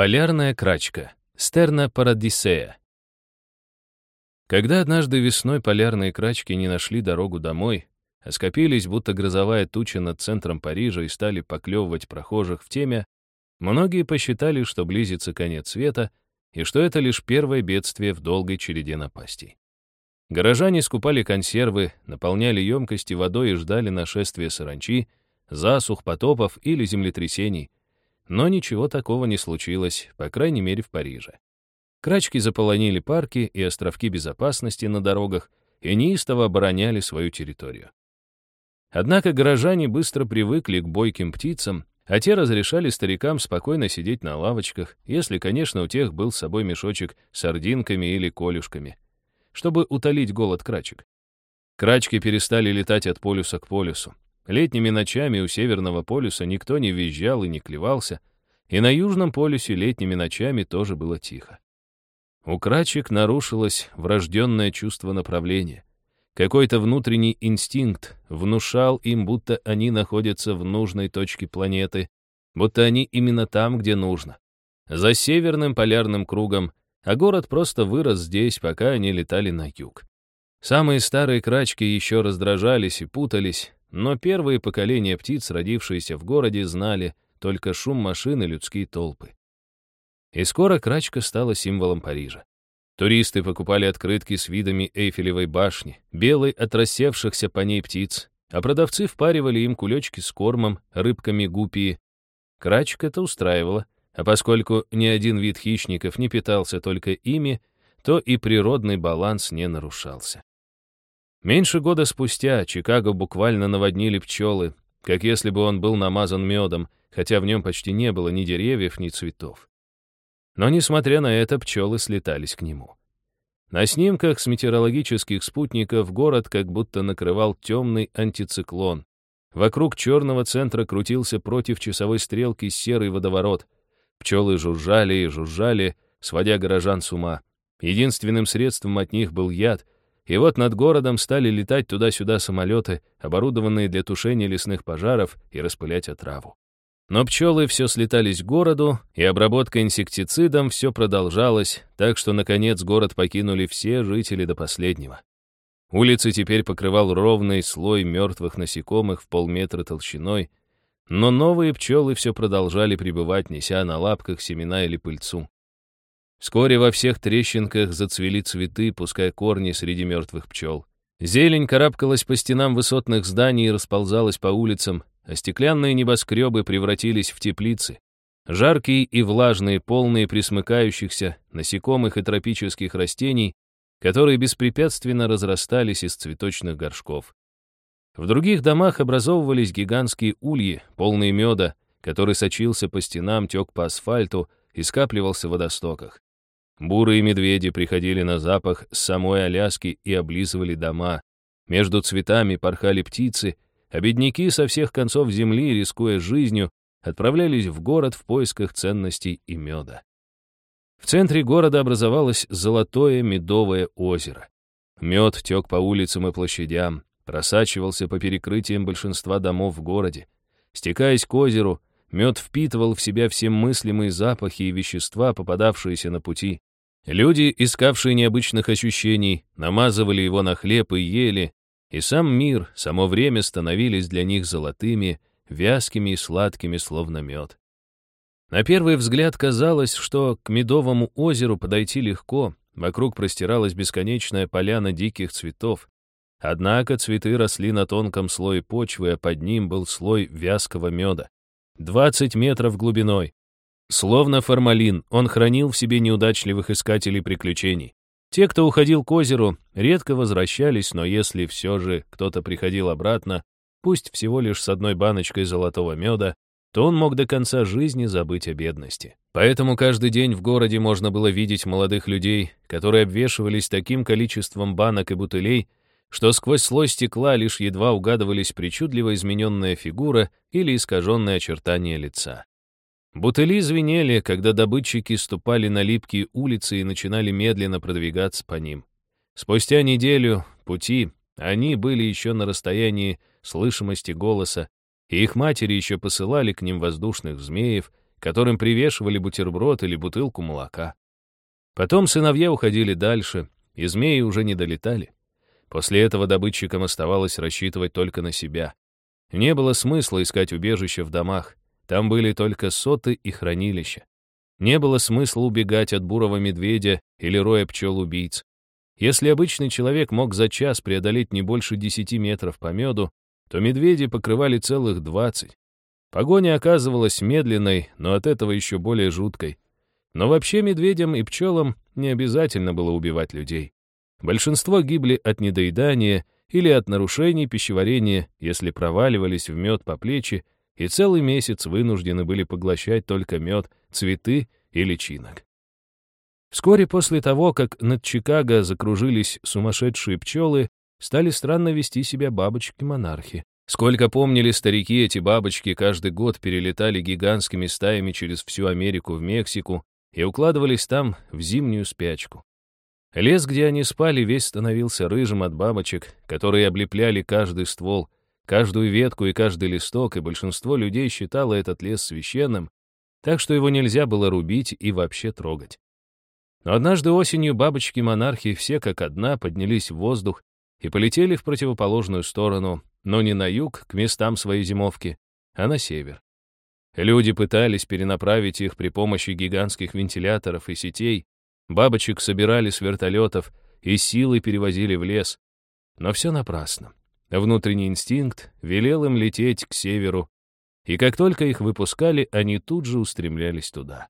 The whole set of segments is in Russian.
Полярная крачка. Стерна парадисея. Когда однажды весной полярные крачки не нашли дорогу домой, а скопились, будто грозовая туча над центром Парижа и стали поклевывать прохожих в теме, многие посчитали, что близится конец света и что это лишь первое бедствие в долгой череде напастей. Горожане скупали консервы, наполняли емкости водой и ждали нашествия саранчи, засух, потопов или землетрясений. Но ничего такого не случилось, по крайней мере, в Париже. Крачки заполонили парки и островки безопасности на дорогах и неистово обороняли свою территорию. Однако горожане быстро привыкли к бойким птицам, а те разрешали старикам спокойно сидеть на лавочках, если, конечно, у тех был с собой мешочек с сардинками или колюшками, чтобы утолить голод крачек. Крачки перестали летать от полюса к полюсу. Летними ночами у Северного полюса никто не визжал и не клевался, и на Южном полюсе летними ночами тоже было тихо. У крачек нарушилось врожденное чувство направления. Какой-то внутренний инстинкт внушал им, будто они находятся в нужной точке планеты, будто они именно там, где нужно. За северным полярным кругом, а город просто вырос здесь, пока они летали на юг. Самые старые крачки еще раздражались и путались, но первые поколения птиц, родившиеся в городе, знали только шум машин и людские толпы. И скоро крачка стала символом Парижа. Туристы покупали открытки с видами Эйфелевой башни, белой от рассевшихся по ней птиц, а продавцы впаривали им кулечки с кормом, рыбками гупии. Крачка это устраивала, а поскольку ни один вид хищников не питался только ими, то и природный баланс не нарушался. Меньше года спустя Чикаго буквально наводнили пчелы, как если бы он был намазан медом, хотя в нем почти не было ни деревьев, ни цветов. Но, несмотря на это, пчелы слетались к нему. На снимках с метеорологических спутников город как будто накрывал темный антициклон. Вокруг черного центра крутился против часовой стрелки серый водоворот. Пчелы жужжали и жужжали, сводя горожан с ума. Единственным средством от них был яд — и вот над городом стали летать туда-сюда самолеты, оборудованные для тушения лесных пожаров и распылять отраву. Но пчелы все слетались к городу, и обработка инсектицидом все продолжалась, так что, наконец, город покинули все жители до последнего. Улицы теперь покрывал ровный слой мертвых насекомых в полметра толщиной, но новые пчелы все продолжали пребывать, неся на лапках семена или пыльцу. Вскоре во всех трещинках зацвели цветы, пуская корни среди мертвых пчел. Зелень карабкалась по стенам высотных зданий и расползалась по улицам, а стеклянные небоскребы превратились в теплицы. Жаркие и влажные, полные присмыкающихся, насекомых и тропических растений, которые беспрепятственно разрастались из цветочных горшков. В других домах образовывались гигантские ульи, полные меда, который сочился по стенам, тек по асфальту и скапливался в водостоках. Бурые медведи приходили на запах с самой Аляски и облизывали дома. Между цветами порхали птицы, а бедняки со всех концов земли, рискуя жизнью, отправлялись в город в поисках ценностей и меда. В центре города образовалось золотое медовое озеро. Мед тек по улицам и площадям, просачивался по перекрытиям большинства домов в городе. Стекаясь к озеру, мед впитывал в себя все мыслимые запахи и вещества, попадавшиеся на пути. Люди, искавшие необычных ощущений, намазывали его на хлеб и ели, и сам мир, само время становились для них золотыми, вязкими и сладкими, словно мед. На первый взгляд казалось, что к Медовому озеру подойти легко, вокруг простиралась бесконечная поляна диких цветов. Однако цветы росли на тонком слое почвы, а под ним был слой вязкого меда. 20 метров глубиной, Словно формалин, он хранил в себе неудачливых искателей приключений. Те, кто уходил к озеру, редко возвращались, но если все же кто-то приходил обратно, пусть всего лишь с одной баночкой золотого меда, то он мог до конца жизни забыть о бедности. Поэтому каждый день в городе можно было видеть молодых людей, которые обвешивались таким количеством банок и бутылей, что сквозь слой стекла лишь едва угадывались причудливо измененная фигура или искаженное очертание лица. Бутыли звенели, когда добытчики ступали на липкие улицы и начинали медленно продвигаться по ним. Спустя неделю пути они были еще на расстоянии слышимости голоса, и их матери еще посылали к ним воздушных змеев, которым привешивали бутерброд или бутылку молока. Потом сыновья уходили дальше, и змеи уже не долетали. После этого добытчикам оставалось рассчитывать только на себя. Не было смысла искать убежище в домах. Там были только соты и хранилища. Не было смысла убегать от бурого медведя или роя пчел-убийц. Если обычный человек мог за час преодолеть не больше 10 метров по меду, то медведи покрывали целых 20. Погоня оказывалась медленной, но от этого еще более жуткой. Но вообще медведям и пчелам не обязательно было убивать людей. Большинство гибли от недоедания или от нарушений пищеварения, если проваливались в мед по плечи и целый месяц вынуждены были поглощать только мед, цветы и личинок. Вскоре после того, как над Чикаго закружились сумасшедшие пчелы, стали странно вести себя бабочки-монархи. Сколько помнили старики, эти бабочки каждый год перелетали гигантскими стаями через всю Америку в Мексику и укладывались там в зимнюю спячку. Лес, где они спали, весь становился рыжим от бабочек, которые облепляли каждый ствол, каждую ветку и каждый листок, и большинство людей считало этот лес священным, так что его нельзя было рубить и вообще трогать. Но однажды осенью бабочки-монархи все как одна поднялись в воздух и полетели в противоположную сторону, но не на юг, к местам своей зимовки, а на север. Люди пытались перенаправить их при помощи гигантских вентиляторов и сетей, бабочек собирали с вертолетов и силой перевозили в лес. Но все напрасно. Внутренний инстинкт велел им лететь к северу, и как только их выпускали, они тут же устремлялись туда.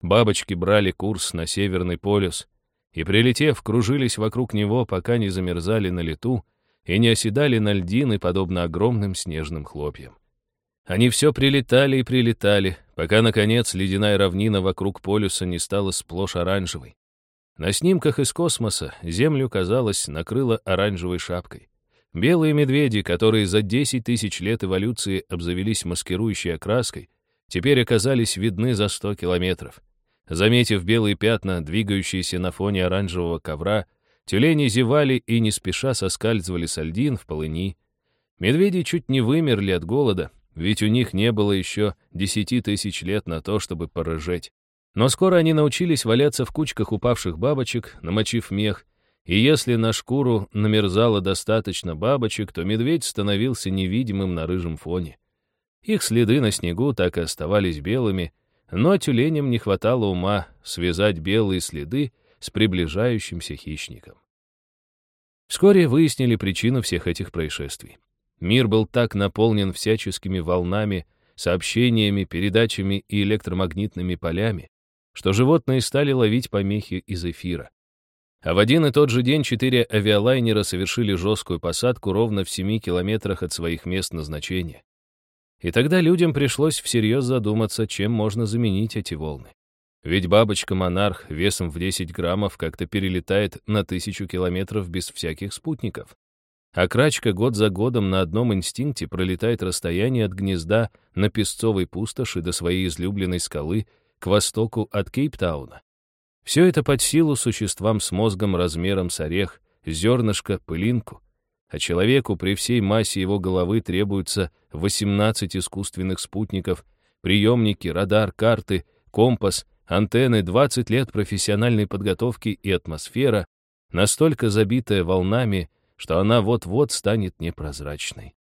Бабочки брали курс на Северный полюс и, прилетев, кружились вокруг него, пока не замерзали на лету и не оседали на льдины, подобно огромным снежным хлопьям. Они все прилетали и прилетали, пока, наконец, ледяная равнина вокруг полюса не стала сплошь оранжевой. На снимках из космоса Землю, казалось, накрыло оранжевой шапкой. Белые медведи, которые за 10 тысяч лет эволюции обзавелись маскирующей окраской, теперь оказались видны за 100 километров. Заметив белые пятна, двигающиеся на фоне оранжевого ковра, тюлени зевали и не спеша соскальзывали с льдин в полыни. Медведи чуть не вымерли от голода, ведь у них не было еще десяти тысяч лет на то, чтобы порыжеть. Но скоро они научились валяться в кучках упавших бабочек, намочив мех, и если на шкуру намерзало достаточно бабочек, то медведь становился невидимым на рыжем фоне. Их следы на снегу так и оставались белыми, но тюленям не хватало ума связать белые следы с приближающимся хищником. Вскоре выяснили причину всех этих происшествий. Мир был так наполнен всяческими волнами, сообщениями, передачами и электромагнитными полями, что животные стали ловить помехи из эфира. А в один и тот же день четыре авиалайнера совершили жесткую посадку ровно в семи километрах от своих мест назначения. И тогда людям пришлось всерьез задуматься, чем можно заменить эти волны. Ведь бабочка-монарх весом в 10 граммов как-то перелетает на тысячу километров без всяких спутников. А крачка год за годом на одном инстинкте пролетает расстояние от гнезда на песцовой пустоши до своей излюбленной скалы к востоку от Кейптауна. Все это под силу существам с мозгом размером с орех, зернышко, пылинку — а человеку при всей массе его головы требуется 18 искусственных спутников, приемники, радар, карты, компас, антенны, 20 лет профессиональной подготовки и атмосфера, настолько забитая волнами, что она вот-вот станет непрозрачной.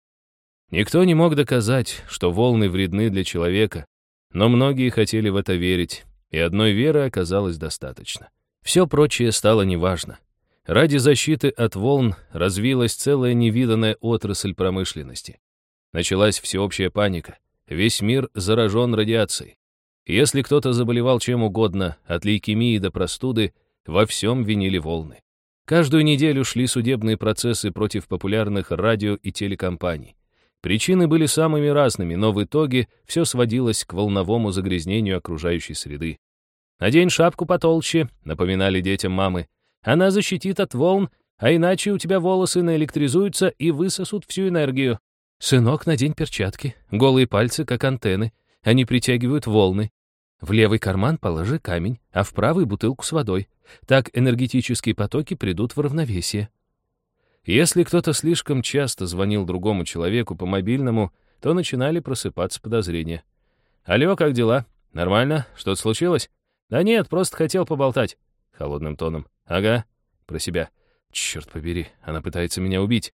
Никто не мог доказать, что волны вредны для человека, но многие хотели в это верить, и одной веры оказалось достаточно. Все прочее стало неважно. Ради защиты от волн развилась целая невиданная отрасль промышленности. Началась всеобщая паника. Весь мир заражен радиацией. Если кто-то заболевал чем угодно, от лейкемии до простуды, во всем винили волны. Каждую неделю шли судебные процессы против популярных радио и телекомпаний. Причины были самыми разными, но в итоге все сводилось к волновому загрязнению окружающей среды. «Надень шапку потолще», — напоминали детям мамы. Она защитит от волн, а иначе у тебя волосы наэлектризуются и высосут всю энергию. Сынок, надень перчатки. Голые пальцы, как антенны. Они притягивают волны. В левый карман положи камень, а в правый — бутылку с водой. Так энергетические потоки придут в равновесие. Если кто-то слишком часто звонил другому человеку по мобильному, то начинали просыпаться подозрения. «Алло, как дела? Нормально? Что-то случилось? Да нет, просто хотел поболтать. Холодным тоном. Ага. Про себя. Черт побери, она пытается меня убить.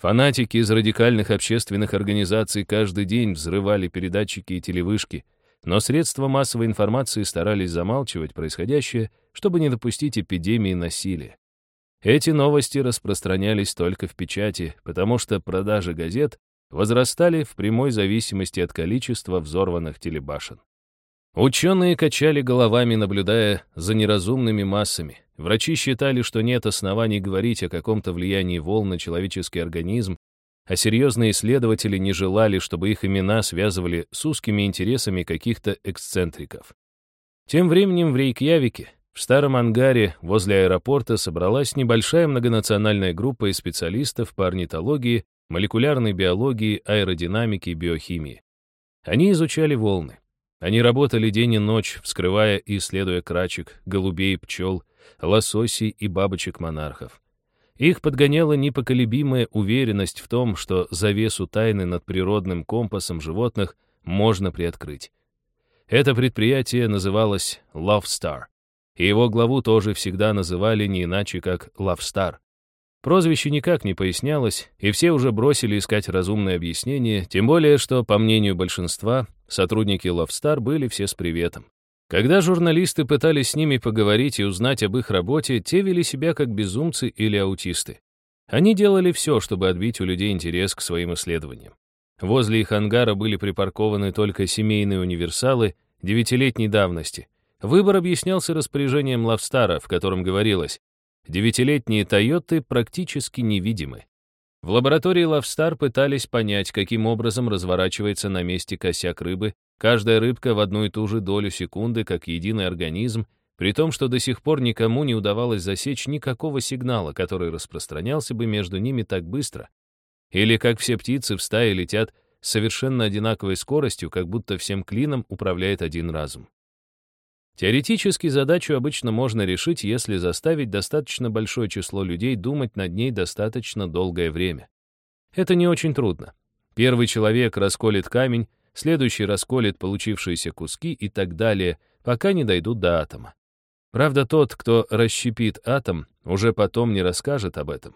Фанатики из радикальных общественных организаций каждый день взрывали передатчики и телевышки, но средства массовой информации старались замалчивать происходящее, чтобы не допустить эпидемии насилия. Эти новости распространялись только в печати, потому что продажи газет возрастали в прямой зависимости от количества взорванных телебашен. Ученые качали головами, наблюдая за неразумными массами. Врачи считали, что нет оснований говорить о каком-то влиянии волн на человеческий организм, а серьезные исследователи не желали, чтобы их имена связывали с узкими интересами каких-то эксцентриков. Тем временем в Рейкьявике, в старом ангаре возле аэропорта собралась небольшая многонациональная группа из специалистов по орнитологии, молекулярной биологии, аэродинамике и биохимии. Они изучали волны. Они работали день и ночь, вскрывая и исследуя крачек, голубей, пчел, лососей и бабочек-монархов. Их подгоняла непоколебимая уверенность в том, что завесу тайны над природным компасом животных можно приоткрыть. Это предприятие называлось Love Star, и его главу тоже всегда называли не иначе, как Star. Прозвище никак не пояснялось, и все уже бросили искать разумное объяснение, тем более, что, по мнению большинства, сотрудники Star были все с приветом. Когда журналисты пытались с ними поговорить и узнать об их работе, те вели себя как безумцы или аутисты. Они делали все, чтобы отбить у людей интерес к своим исследованиям. Возле их ангара были припаркованы только семейные универсалы девятилетней давности. Выбор объяснялся распоряжением Лавстара, в котором говорилось Девятилетние «Тойоты» практически невидимы. В лаборатории Лавстар пытались понять, каким образом разворачивается на месте косяк рыбы, каждая рыбка в одну и ту же долю секунды, как единый организм, при том, что до сих пор никому не удавалось засечь никакого сигнала, который распространялся бы между ними так быстро. Или как все птицы в стае летят с совершенно одинаковой скоростью, как будто всем клином управляет один разум. Теоретически задачу обычно можно решить, если заставить достаточно большое число людей думать над ней достаточно долгое время. Это не очень трудно. Первый человек расколет камень, следующий расколет получившиеся куски и так далее, пока не дойдут до атома. Правда, тот, кто расщепит атом, уже потом не расскажет об этом.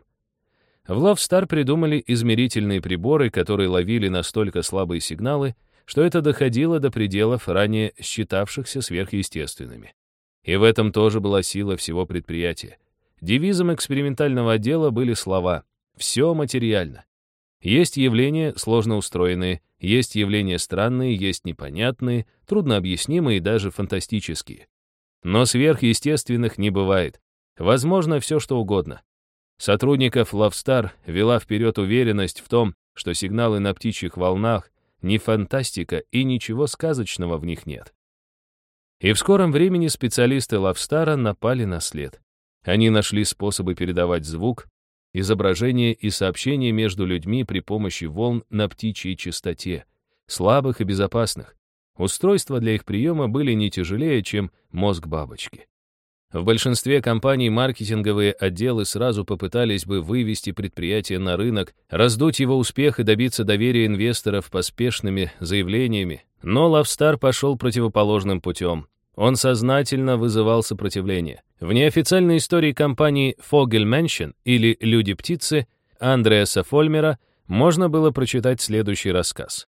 В Love Star придумали измерительные приборы, которые ловили настолько слабые сигналы, что это доходило до пределов, ранее считавшихся сверхъестественными. И в этом тоже была сила всего предприятия. Девизом экспериментального отдела были слова «все материально». Есть явления сложно устроенные, есть явления странные, есть непонятные, труднообъяснимые и даже фантастические. Но сверхъестественных не бывает. Возможно, все что угодно. Сотрудников Лавстар вела вперед уверенность в том, что сигналы на птичьих волнах ни фантастика и ничего сказочного в них нет. И в скором времени специалисты Лавстара напали на след. Они нашли способы передавать звук, изображение и сообщение между людьми при помощи волн на птичьей частоте, слабых и безопасных. Устройства для их приема были не тяжелее, чем мозг бабочки. В большинстве компаний маркетинговые отделы сразу попытались бы вывести предприятие на рынок, раздуть его успех и добиться доверия инвесторов поспешными заявлениями. Но Лавстар пошел противоположным путем. Он сознательно вызывал сопротивление. В неофициальной истории компании Fogelmenschen или «Люди-птицы» Андреаса Фольмера можно было прочитать следующий рассказ.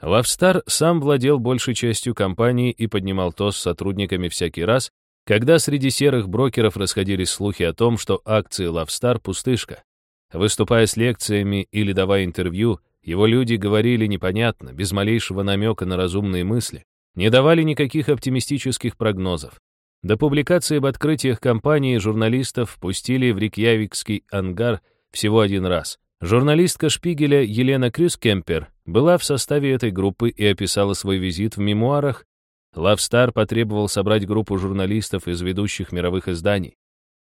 Лавстар сам владел большей частью компании и поднимал тост с сотрудниками всякий раз, когда среди серых брокеров расходились слухи о том, что акции Лавстар пустышка. Выступая с лекциями или давая интервью, его люди говорили непонятно, без малейшего намека на разумные мысли, не давали никаких оптимистических прогнозов. До публикации об открытиях компании журналистов пустили в Рикьявикский ангар всего один раз. Журналистка Шпигеля Елена Крюскемпер была в составе этой группы и описала свой визит в мемуарах Лавстар потребовал собрать группу журналистов из ведущих мировых изданий.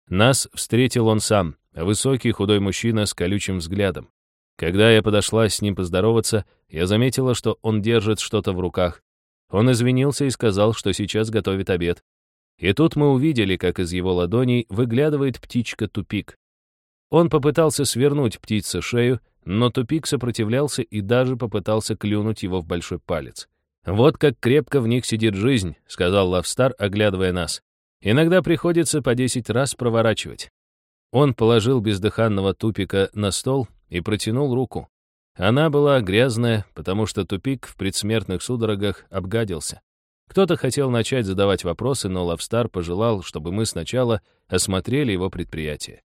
Нас встретил он сам, высокий худой мужчина с колючим взглядом. Когда я подошла с ним поздороваться, я заметила, что он держит что-то в руках. Он извинился и сказал, что сейчас готовит обед. И тут мы увидели, как из его ладоней выглядывает птичка-тупик. Он попытался свернуть птице шею, но тупик сопротивлялся и даже попытался клюнуть его в большой палец. «Вот как крепко в них сидит жизнь», — сказал Лавстар, оглядывая нас. «Иногда приходится по десять раз проворачивать». Он положил бездыханного тупика на стол и протянул руку. Она была грязная, потому что тупик в предсмертных судорогах обгадился. Кто-то хотел начать задавать вопросы, но Лавстар пожелал, чтобы мы сначала осмотрели его предприятие.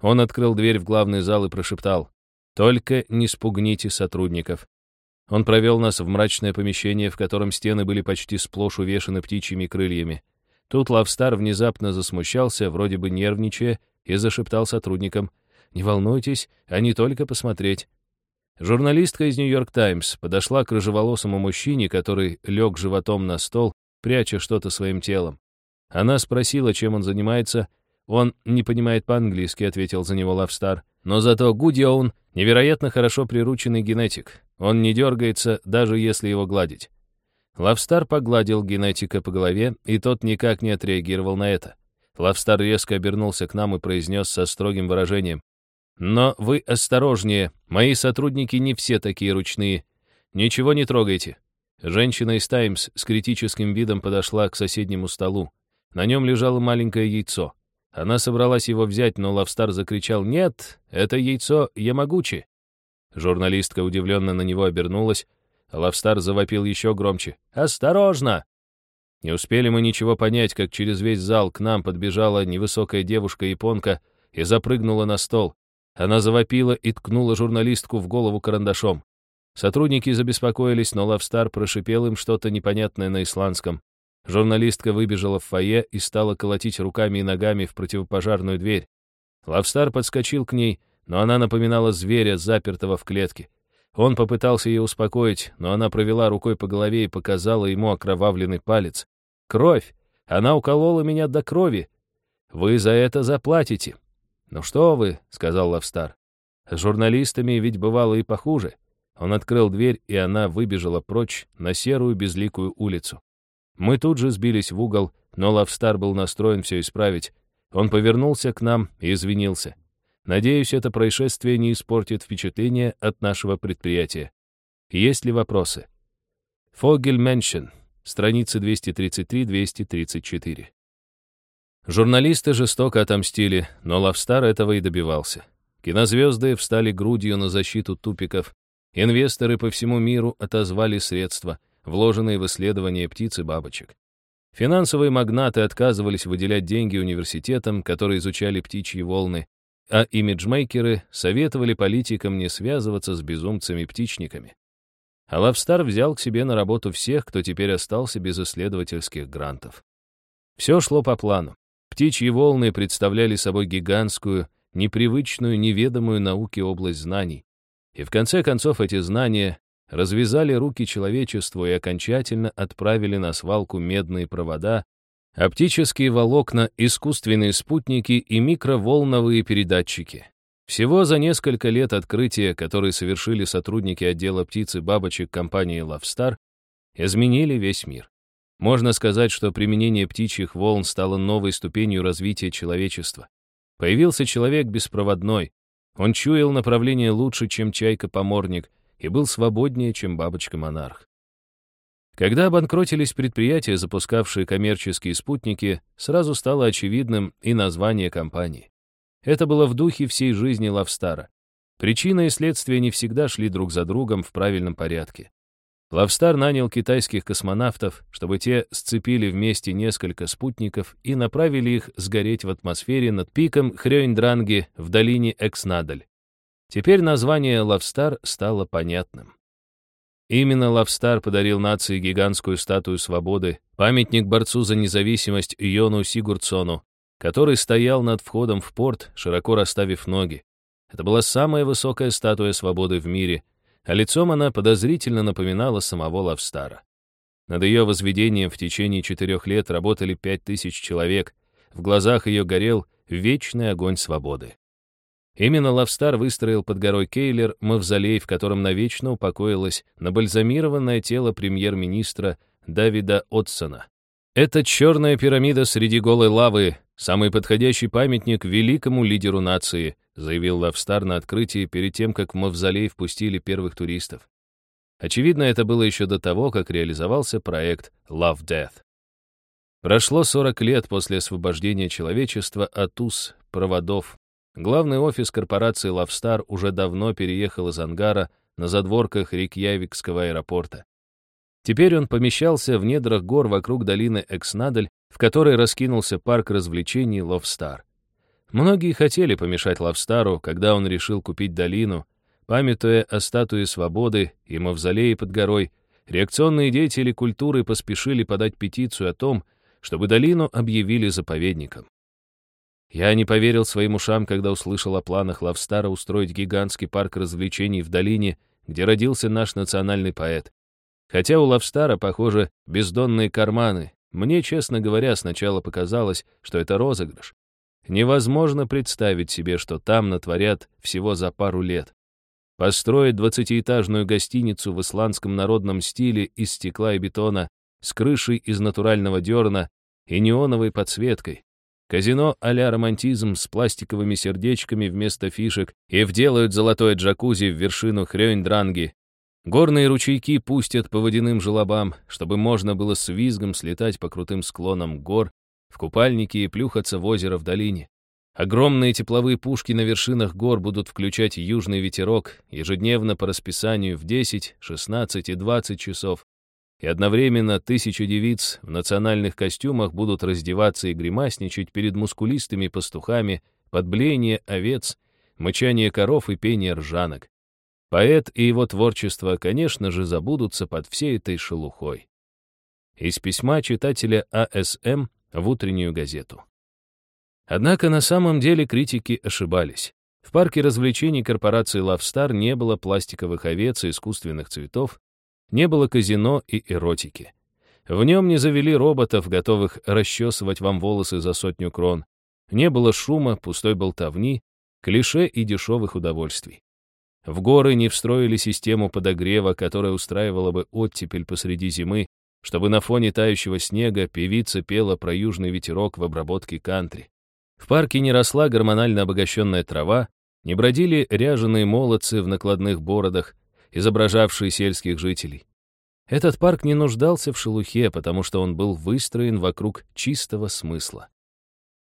Он открыл дверь в главный зал и прошептал, «Только не спугните сотрудников». Он провел нас в мрачное помещение, в котором стены были почти сплошь увешаны птичьими крыльями. Тут Лавстар внезапно засмущался, вроде бы нервничая, и зашептал сотрудникам, «Не волнуйтесь, а не только посмотреть. Журналистка из «Нью-Йорк Таймс» подошла к рыжеволосому мужчине, который лег животом на стол, пряча что-то своим телом. Она спросила, чем он занимается. «Он не понимает по-английски», — ответил за него Лавстар. «Но зато Гудиоун — невероятно хорошо прирученный генетик. Он не дергается, даже если его гладить». Лавстар погладил генетика по голове, и тот никак не отреагировал на это. Лавстар резко обернулся к нам и произнес со строгим выражением. Но вы осторожнее, мои сотрудники не все такие ручные. Ничего не трогайте. Женщина из «Таймс» с критическим видом подошла к соседнему столу. На нем лежало маленькое яйцо. Она собралась его взять, но Лавстар закричал «Нет, это яйцо Ямагучи». Журналистка удивленно на него обернулась, а Лавстар завопил еще громче «Осторожно!». Не успели мы ничего понять, как через весь зал к нам подбежала невысокая девушка-японка и запрыгнула на стол. Она завопила и ткнула журналистку в голову карандашом. Сотрудники забеспокоились, но Лавстар прошипел им что-то непонятное на исландском. Журналистка выбежала в фойе и стала колотить руками и ногами в противопожарную дверь. Лавстар подскочил к ней, но она напоминала зверя, запертого в клетке. Он попытался ее успокоить, но она провела рукой по голове и показала ему окровавленный палец. «Кровь! Она уколола меня до крови! Вы за это заплатите!» «Ну что вы», — сказал Лавстар, — «с журналистами ведь бывало и похуже». Он открыл дверь, и она выбежала прочь на серую безликую улицу. Мы тут же сбились в угол, но Лавстар был настроен все исправить. Он повернулся к нам и извинился. Надеюсь, это происшествие не испортит впечатление от нашего предприятия. Есть ли вопросы? Фогель Меншен, страницы 233-234. Журналисты жестоко отомстили, но Лавстар этого и добивался. Кинозвезды встали грудью на защиту тупиков. Инвесторы по всему миру отозвали средства, вложенные в исследование птиц и бабочек. Финансовые магнаты отказывались выделять деньги университетам, которые изучали птичьи волны, а имиджмейкеры советовали политикам не связываться с безумцами-птичниками. А Лавстар взял к себе на работу всех, кто теперь остался без исследовательских грантов. Все шло по плану. Птичьи волны представляли собой гигантскую, непривычную, неведомую науке область знаний. И в конце концов эти знания развязали руки человечеству и окончательно отправили на свалку медные провода, оптические волокна, искусственные спутники и микроволновые передатчики. Всего за несколько лет открытия, которые совершили сотрудники отдела птиц и бабочек компании Love изменили весь мир. Можно сказать, что применение птичьих волн стало новой ступенью развития человечества. Появился человек беспроводной. Он чуял направление лучше, чем чайка-поморник, и был свободнее, чем бабочка-монарх. Когда обанкротились предприятия, запускавшие коммерческие спутники, сразу стало очевидным и название компании. Это было в духе всей жизни Лавстара. Причина и следствие не всегда шли друг за другом в правильном порядке. Лавстар нанял китайских космонавтов, чтобы те сцепили вместе несколько спутников и направили их сгореть в атмосфере над пиком Хрёйндранги в долине Экснадаль. Теперь название Лавстар стало понятным. Именно Лавстар подарил нации гигантскую статую свободы, памятник борцу за независимость Йону Сигурдсону, который стоял над входом в порт, широко расставив ноги. Это была самая высокая статуя свободы в мире — а лицом она подозрительно напоминала самого Лавстара. Над ее возведением в течение четырех лет работали пять тысяч человек, в глазах ее горел вечный огонь свободы. Именно Лавстар выстроил под горой Кейлер мавзолей, в котором навечно упокоилось набальзамированное тело премьер-министра Давида Отсона. Это черная пирамида среди голой лавы, самый подходящий памятник великому лидеру нации, заявил Лавстар на открытии перед тем, как в мавзолей впустили первых туристов. Очевидно, это было еще до того, как реализовался проект Love Death. Прошло 40 лет после освобождения человечества от уз, проводов. Главный офис корпорации Love уже давно переехал из ангара на задворках Рикьявикского аэропорта. Теперь он помещался в недрах гор вокруг долины Экснадель, в которой раскинулся парк развлечений Ловстар. Многие хотели помешать Лавстару, когда он решил купить долину, памятуя о статуе свободы и мавзолее под горой, реакционные деятели культуры поспешили подать петицию о том, чтобы долину объявили заповедником. Я не поверил своим ушам, когда услышал о планах Лавстара устроить гигантский парк развлечений в долине, где родился наш национальный поэт. Хотя у Лавстара, похоже, бездонные карманы, мне, честно говоря, сначала показалось, что это розыгрыш. Невозможно представить себе, что там натворят всего за пару лет. Построить двадцатиэтажную гостиницу в исландском народном стиле из стекла и бетона с крышей из натурального дерна и неоновой подсветкой. Казино а-ля романтизм с пластиковыми сердечками вместо фишек и вделают золотое джакузи в вершину Хрёнь-Дранги. Горные ручейки пустят по водяным желобам, чтобы можно было с визгом слетать по крутым склонам гор в купальники и плюхаться в озеро в долине. Огромные тепловые пушки на вершинах гор будут включать южный ветерок ежедневно по расписанию в 10, 16 и 20 часов. И одновременно тысячи девиц в национальных костюмах будут раздеваться и гримасничать перед мускулистыми пастухами под блеяние овец, мычание коров и пение ржанок. Поэт и его творчество, конечно же, забудутся под всей этой шелухой. Из письма читателя АСМ в утреннюю газету. Однако на самом деле критики ошибались. В парке развлечений корпорации Love не было пластиковых овец и искусственных цветов, не было казино и эротики. В нем не завели роботов, готовых расчесывать вам волосы за сотню крон. Не было шума, пустой болтовни, клише и дешевых удовольствий. В горы не встроили систему подогрева, которая устраивала бы оттепель посреди зимы, чтобы на фоне тающего снега певица пела про южный ветерок в обработке кантри. В парке не росла гормонально обогащенная трава, не бродили ряженые молодцы в накладных бородах, изображавшие сельских жителей. Этот парк не нуждался в шелухе, потому что он был выстроен вокруг чистого смысла.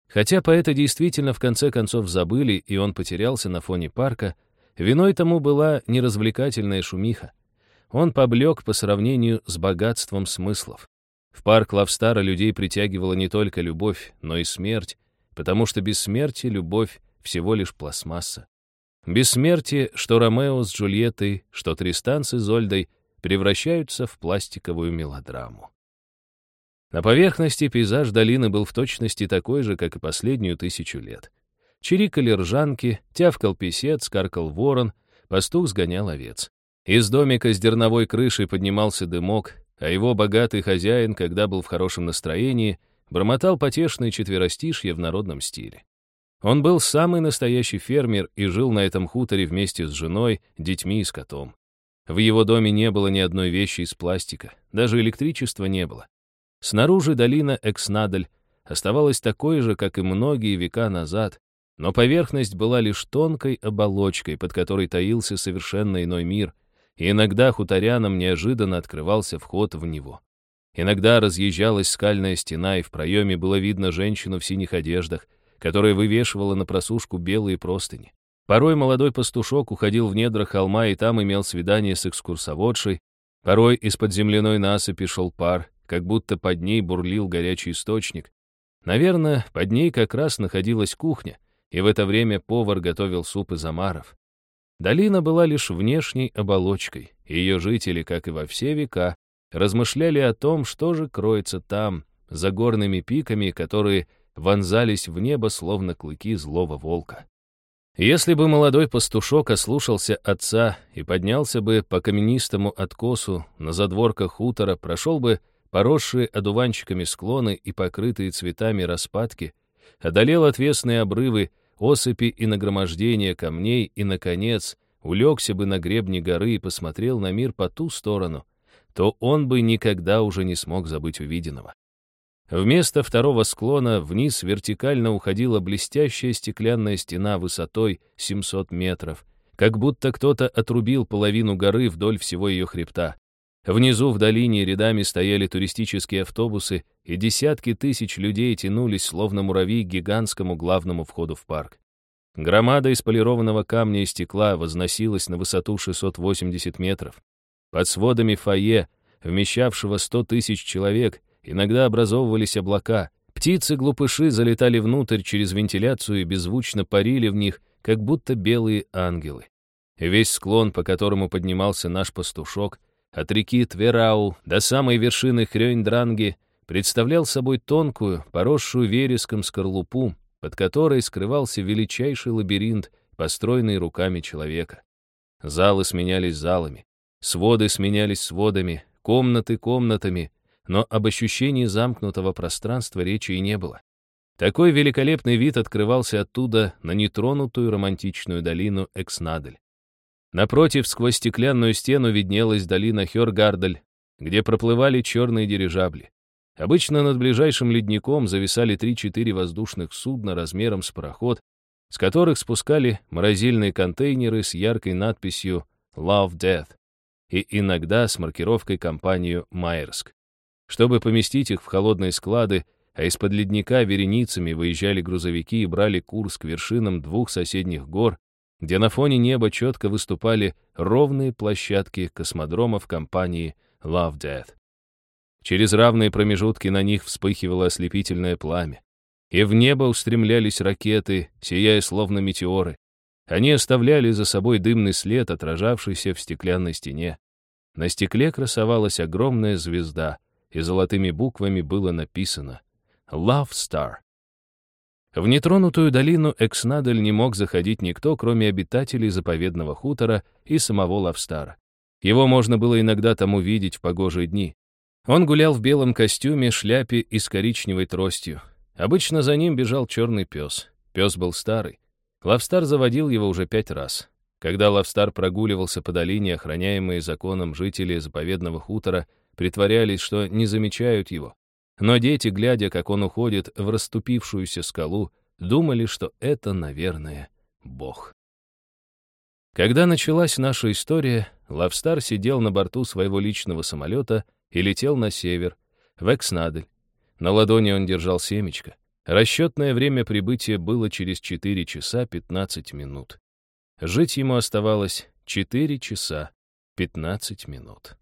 Хотя поэта действительно в конце концов забыли, и он потерялся на фоне парка, виной тому была неразвлекательная шумиха. Он поблек по сравнению с богатством смыслов. В парк Лавстара людей притягивала не только любовь, но и смерть, потому что без смерти любовь всего лишь пластмасса. Без смерти, что Ромео с Джульеттой, что Тристан с Изольдой превращаются в пластиковую мелодраму. На поверхности пейзаж долины был в точности такой же, как и последнюю тысячу лет. Чирикали ржанки, тявкал писец, каркал ворон, пастух сгонял овец. Из домика с дерновой крышей поднимался дымок, а его богатый хозяин, когда был в хорошем настроении, бормотал потешные четверостишья в народном стиле. Он был самый настоящий фермер и жил на этом хуторе вместе с женой, детьми и скотом. В его доме не было ни одной вещи из пластика, даже электричества не было. Снаружи долина Экснадель оставалась такой же, как и многие века назад, но поверхность была лишь тонкой оболочкой, под которой таился совершенно иной мир, и иногда хуторянам неожиданно открывался вход в него. Иногда разъезжалась скальная стена, и в проеме было видно женщину в синих одеждах, которая вывешивала на просушку белые простыни. Порой молодой пастушок уходил в недра холма и там имел свидание с экскурсоводшей, порой из-под земляной насыпи шел пар, как будто под ней бурлил горячий источник. Наверное, под ней как раз находилась кухня, и в это время повар готовил суп из омаров. Долина была лишь внешней оболочкой, и ее жители, как и во все века, размышляли о том, что же кроется там, за горными пиками, которые вонзались в небо, словно клыки злого волка. Если бы молодой пастушок ослушался отца и поднялся бы по каменистому откосу на задворках хутора, прошел бы поросшие одуванчиками склоны и покрытые цветами распадки, одолел отвесные обрывы, осыпи и нагромождения камней и, наконец, улегся бы на гребне горы и посмотрел на мир по ту сторону, то он бы никогда уже не смог забыть увиденного. Вместо второго склона вниз вертикально уходила блестящая стеклянная стена высотой 700 метров, как будто кто-то отрубил половину горы вдоль всего ее хребта. Внизу в долине рядами стояли туристические автобусы, и десятки тысяч людей тянулись, словно муравьи, к гигантскому главному входу в парк. Громада из полированного камня и стекла возносилась на высоту 680 метров. Под сводами фойе, вмещавшего 100 тысяч человек, иногда образовывались облака. Птицы-глупыши залетали внутрь через вентиляцию и беззвучно парили в них, как будто белые ангелы. Весь склон, по которому поднимался наш пастушок — от реки Тверау до самой вершины Хрёнь-Дранги представлял собой тонкую, поросшую вереском скорлупу, под которой скрывался величайший лабиринт, построенный руками человека. Залы сменялись залами, своды сменялись сводами, комнаты комнатами, но об ощущении замкнутого пространства речи и не было. Такой великолепный вид открывался оттуда на нетронутую романтичную долину Экснадель. Напротив, сквозь стеклянную стену виднелась долина Хёргардель, где проплывали черные дирижабли. Обычно над ближайшим ледником зависали 3-4 воздушных судна размером с пароход, с которых спускали морозильные контейнеры с яркой надписью «Love Death» и иногда с маркировкой компанию «Майерск». Чтобы поместить их в холодные склады, а из-под ледника вереницами выезжали грузовики и брали курс к вершинам двух соседних гор, где на фоне неба четко выступали ровные площадки космодромов компании Love Death. Через равные промежутки на них вспыхивало ослепительное пламя. И в небо устремлялись ракеты, сияя словно метеоры. Они оставляли за собой дымный след, отражавшийся в стеклянной стене. На стекле красовалась огромная звезда, и золотыми буквами было написано «Love Star». В нетронутую долину Экснадель не мог заходить никто, кроме обитателей заповедного хутора и самого Лавстара. Его можно было иногда там увидеть в погожие дни. Он гулял в белом костюме, шляпе и с коричневой тростью. Обычно за ним бежал черный пес. Пес был старый. Лавстар заводил его уже пять раз. Когда Лавстар прогуливался по долине, охраняемые законом жители заповедного хутора притворялись, что не замечают его. Но дети, глядя, как он уходит в расступившуюся скалу, думали, что это, наверное, Бог. Когда началась наша история, Лавстар сидел на борту своего личного самолета и летел на север, в Экснадель. На ладони он держал семечко. Расчетное время прибытия было через 4 часа 15 минут. Жить ему оставалось 4 часа 15 минут.